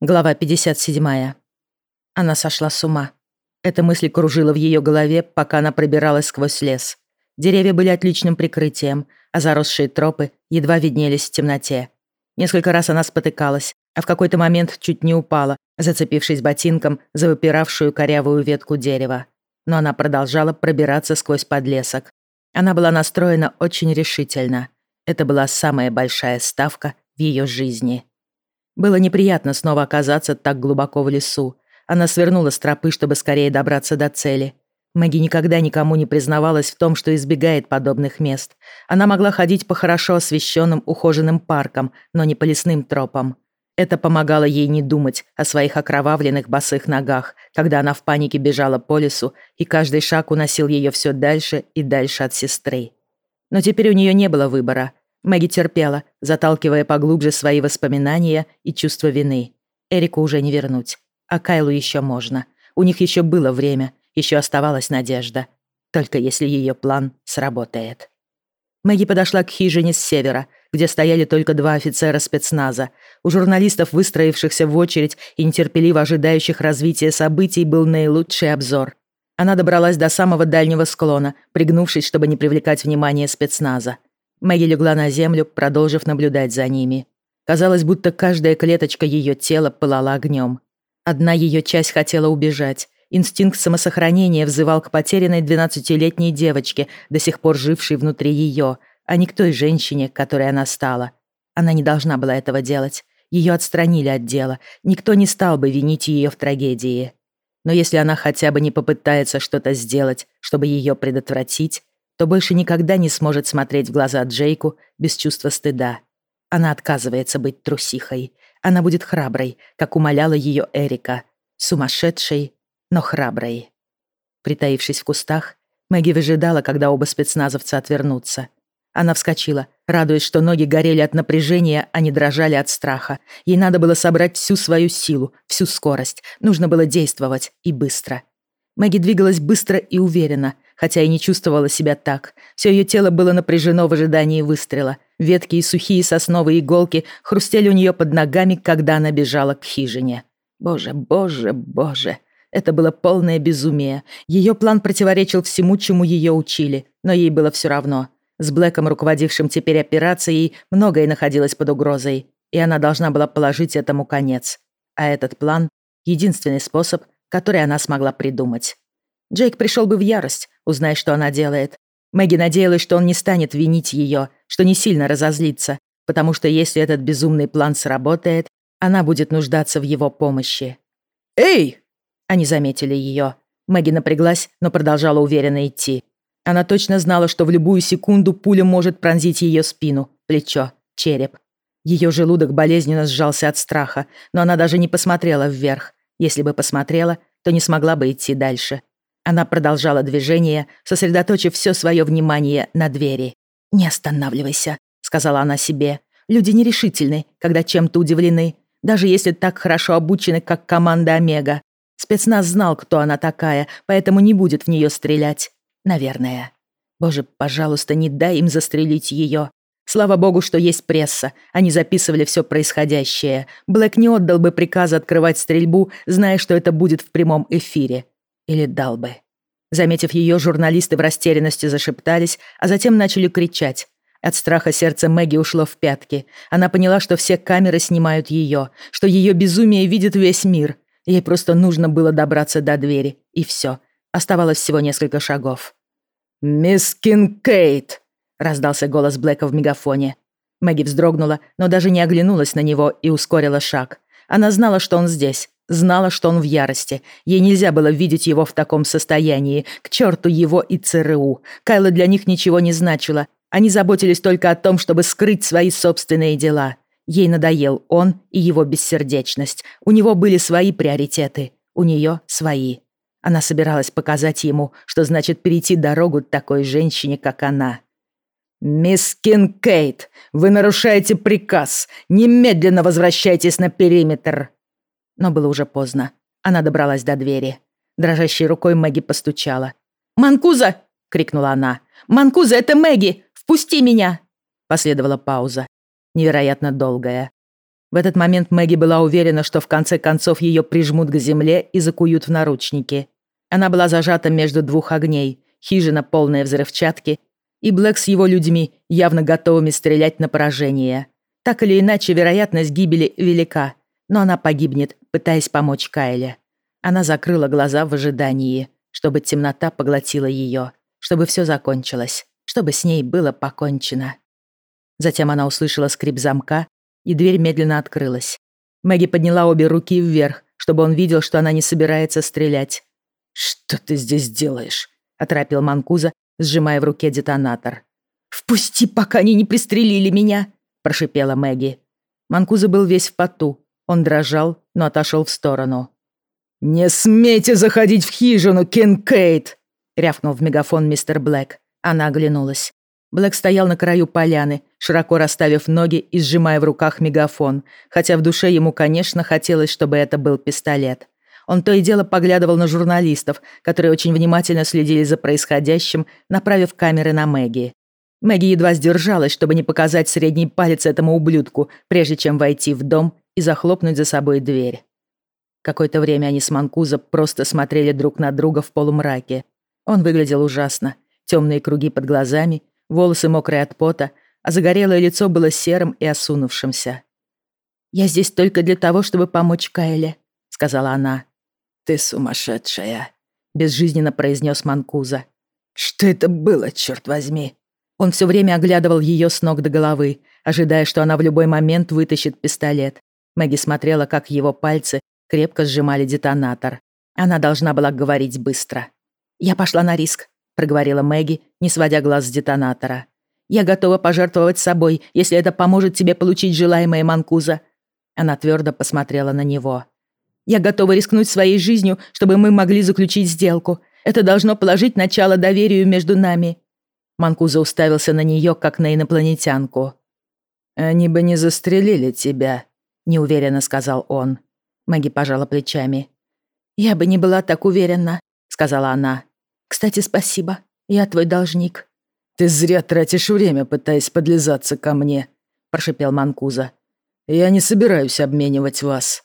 Глава 57. Она сошла с ума. Эта мысль кружила в ее голове, пока она пробиралась сквозь лес. Деревья были отличным прикрытием, а заросшие тропы едва виднелись в темноте. Несколько раз она спотыкалась, а в какой-то момент чуть не упала, зацепившись ботинком за выпиравшую корявую ветку дерева. Но она продолжала пробираться сквозь подлесок. Она была настроена очень решительно. Это была самая большая ставка в ее жизни. Было неприятно снова оказаться так глубоко в лесу. Она свернула с тропы, чтобы скорее добраться до цели. Мэгги никогда никому не признавалась в том, что избегает подобных мест. Она могла ходить по хорошо освещенным ухоженным паркам, но не по лесным тропам. Это помогало ей не думать о своих окровавленных босых ногах, когда она в панике бежала по лесу, и каждый шаг уносил ее все дальше и дальше от сестры. Но теперь у нее не было выбора. Мэгги терпела, заталкивая поглубже свои воспоминания и чувство вины. Эрику уже не вернуть. А Кайлу еще можно. У них еще было время, еще оставалась надежда. Только если ее план сработает. Мэгги подошла к хижине с севера, где стояли только два офицера спецназа. У журналистов, выстроившихся в очередь и нетерпеливо ожидающих развития событий, был наилучший обзор. Она добралась до самого дальнего склона, пригнувшись, чтобы не привлекать внимание спецназа. Мэгги легла на землю, продолжив наблюдать за ними. Казалось, будто каждая клеточка ее тела пылала огнем. Одна ее часть хотела убежать. Инстинкт самосохранения взывал к потерянной двенадцатилетней девочке, до сих пор жившей внутри ее, а не к той женщине, которой она стала. Она не должна была этого делать. Ее отстранили от дела. Никто не стал бы винить ее в трагедии. Но если она хотя бы не попытается что-то сделать, чтобы ее предотвратить, то больше никогда не сможет смотреть в глаза Джейку без чувства стыда. Она отказывается быть трусихой. Она будет храброй, как умоляла ее Эрика. Сумасшедшей, но храброй. Притаившись в кустах, Мэгги выжидала, когда оба спецназовца отвернутся. Она вскочила, радуясь, что ноги горели от напряжения, а не дрожали от страха. Ей надо было собрать всю свою силу, всю скорость. Нужно было действовать и быстро. Мэгги двигалась быстро и уверенно, хотя и не чувствовала себя так. Все ее тело было напряжено в ожидании выстрела. Ветки и сухие сосновые иголки хрустели у нее под ногами, когда она бежала к хижине. Боже, боже, боже. Это было полное безумие. Ее план противоречил всему, чему ее учили, но ей было все равно. С Блэком, руководившим теперь операцией, многое находилось под угрозой, и она должна была положить этому конец. А этот план — единственный способ — который она смогла придумать. Джейк пришел бы в ярость, узнай, что она делает. Мэгги надеялась, что он не станет винить ее, что не сильно разозлится, потому что если этот безумный план сработает, она будет нуждаться в его помощи. «Эй!» Они заметили ее. Мэгги напряглась, но продолжала уверенно идти. Она точно знала, что в любую секунду пуля может пронзить ее спину, плечо, череп. Ее желудок болезненно сжался от страха, но она даже не посмотрела вверх. Если бы посмотрела, то не смогла бы идти дальше. Она продолжала движение, сосредоточив все свое внимание на двери. «Не останавливайся», — сказала она себе. «Люди нерешительны, когда чем-то удивлены, даже если так хорошо обучены, как команда Омега. Спецназ знал, кто она такая, поэтому не будет в нее стрелять. Наверное. Боже, пожалуйста, не дай им застрелить ее. Слава богу, что есть пресса. Они записывали все происходящее. Блэк не отдал бы приказ открывать стрельбу, зная, что это будет в прямом эфире. Или дал бы. Заметив ее, журналисты в растерянности зашептались, а затем начали кричать. От страха сердце Мэгги ушло в пятки. Она поняла, что все камеры снимают ее, что ее безумие видит весь мир. Ей просто нужно было добраться до двери, и все. Оставалось всего несколько шагов. «Мисс Кинкейт!» раздался голос Блэка в мегафоне. Мэгги вздрогнула, но даже не оглянулась на него и ускорила шаг. Она знала, что он здесь, знала, что он в ярости. Ей нельзя было видеть его в таком состоянии. К черту его и ЦРУ. Кайла для них ничего не значила. Они заботились только о том, чтобы скрыть свои собственные дела. Ей надоел он и его бессердечность. У него были свои приоритеты. У нее свои. Она собиралась показать ему, что значит перейти дорогу такой женщине, как она. «Мисс Кинкейт, вы нарушаете приказ. Немедленно возвращайтесь на периметр». Но было уже поздно. Она добралась до двери. Дрожащей рукой Мэгги постучала. «Манкуза!» — крикнула она. «Манкуза, это Мэгги! Впусти меня!» Последовала пауза. Невероятно долгая. В этот момент Мэгги была уверена, что в конце концов ее прижмут к земле и закуют в наручники. Она была зажата между двух огней, хижина полная взрывчатки, и Блэк с его людьми, явно готовыми стрелять на поражение. Так или иначе, вероятность гибели велика, но она погибнет, пытаясь помочь Кайле. Она закрыла глаза в ожидании, чтобы темнота поглотила ее, чтобы все закончилось, чтобы с ней было покончено. Затем она услышала скрип замка, и дверь медленно открылась. Мэгги подняла обе руки вверх, чтобы он видел, что она не собирается стрелять. «Что ты здесь делаешь?» — оторопил Манкуза, сжимая в руке детонатор. «Впусти, пока они не пристрелили меня!» — прошипела Мэгги. Манкуза был весь в поту. Он дрожал, но отошел в сторону. «Не смейте заходить в хижину, Кинкейт!» — рявкнул в мегафон мистер Блэк. Она оглянулась. Блэк стоял на краю поляны, широко расставив ноги и сжимая в руках мегафон, хотя в душе ему, конечно, хотелось, чтобы это был пистолет. Он то и дело поглядывал на журналистов, которые очень внимательно следили за происходящим, направив камеры на Мэгги. Мэгги едва сдержалась, чтобы не показать средний палец этому ублюдку, прежде чем войти в дом и захлопнуть за собой дверь. Какое-то время они с Манкуза просто смотрели друг на друга в полумраке. Он выглядел ужасно. Темные круги под глазами, волосы мокрые от пота, а загорелое лицо было серым и осунувшимся. «Я здесь только для того, чтобы помочь Кайле», — сказала она. «Ты сумасшедшая», — безжизненно произнес Манкуза. «Что это было, черт возьми?» Он все время оглядывал ее с ног до головы, ожидая, что она в любой момент вытащит пистолет. Мэгги смотрела, как его пальцы крепко сжимали детонатор. Она должна была говорить быстро. «Я пошла на риск проговорила Мэгги, не сводя глаз с детонатора. «Я готова пожертвовать собой, если это поможет тебе получить желаемое Манкуза». Она твердо посмотрела на него. «Я готова рискнуть своей жизнью, чтобы мы могли заключить сделку. Это должно положить начало доверию между нами». Манкуза уставился на нее, как на инопланетянку. «Они бы не застрелили тебя», — неуверенно сказал он. Мэгги пожала плечами. «Я бы не была так уверена», — сказала она. Кстати, спасибо. Я твой должник». «Ты зря тратишь время, пытаясь подлизаться ко мне», — прошипел Манкуза. «Я не собираюсь обменивать вас».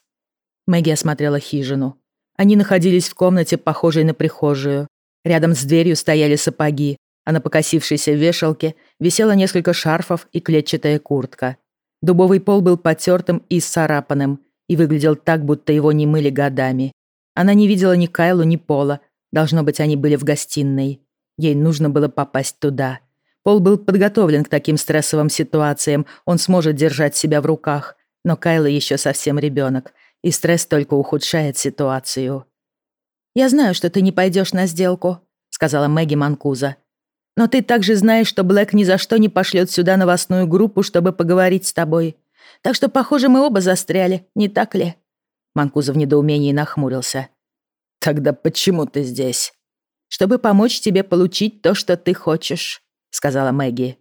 Мэгги осмотрела хижину. Они находились в комнате, похожей на прихожую. Рядом с дверью стояли сапоги, а на покосившейся вешалке висело несколько шарфов и клетчатая куртка. Дубовый пол был потертым и исцарапанным и выглядел так, будто его не мыли годами. Она не видела ни Кайлу, ни Пола, Должно быть, они были в гостиной. Ей нужно было попасть туда. Пол был подготовлен к таким стрессовым ситуациям, он сможет держать себя в руках. Но Кайла еще совсем ребенок, и стресс только ухудшает ситуацию. «Я знаю, что ты не пойдешь на сделку», — сказала Мэгги Манкуза. «Но ты также знаешь, что Блэк ни за что не пошлет сюда новостную группу, чтобы поговорить с тобой. Так что, похоже, мы оба застряли, не так ли?» Манкуза в недоумении нахмурился. «Тогда почему ты здесь?» «Чтобы помочь тебе получить то, что ты хочешь», — сказала Мэгги.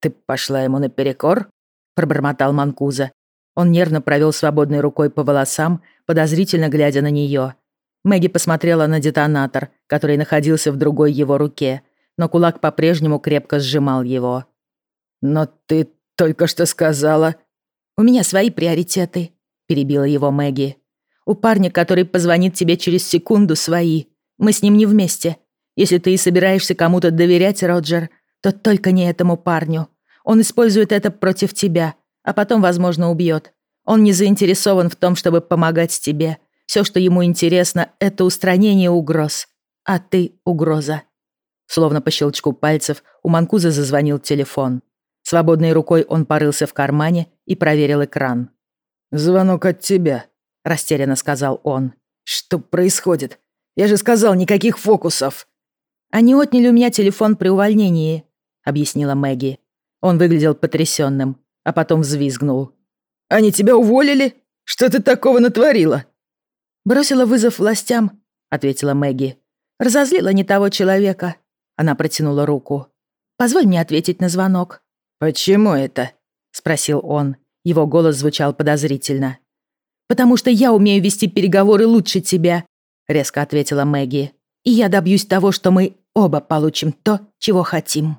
«Ты пошла ему наперекор?» — пробормотал Манкуза. Он нервно провел свободной рукой по волосам, подозрительно глядя на нее. Мэгги посмотрела на детонатор, который находился в другой его руке, но кулак по-прежнему крепко сжимал его. «Но ты только что сказала...» «У меня свои приоритеты», — перебила его Мэгги. У парня, который позвонит тебе через секунду, свои. Мы с ним не вместе. Если ты и собираешься кому-то доверять, Роджер, то только не этому парню. Он использует это против тебя, а потом, возможно, убьет. Он не заинтересован в том, чтобы помогать тебе. Все, что ему интересно, это устранение угроз. А ты — угроза. Словно по щелчку пальцев у Манкуза зазвонил телефон. Свободной рукой он порылся в кармане и проверил экран. «Звонок от тебя», растерянно сказал он. «Что происходит? Я же сказал, никаких фокусов!» «Они отняли у меня телефон при увольнении», — объяснила Мэгги. Он выглядел потрясенным, а потом взвизгнул. «Они тебя уволили? Что ты такого натворила?» «Бросила вызов властям», — ответила Мэгги. «Разозлила не того человека». Она протянула руку. «Позволь мне ответить на звонок». «Почему это?» — спросил он. Его голос звучал подозрительно потому что я умею вести переговоры лучше тебя», — резко ответила Мэгги. «И я добьюсь того, что мы оба получим то, чего хотим».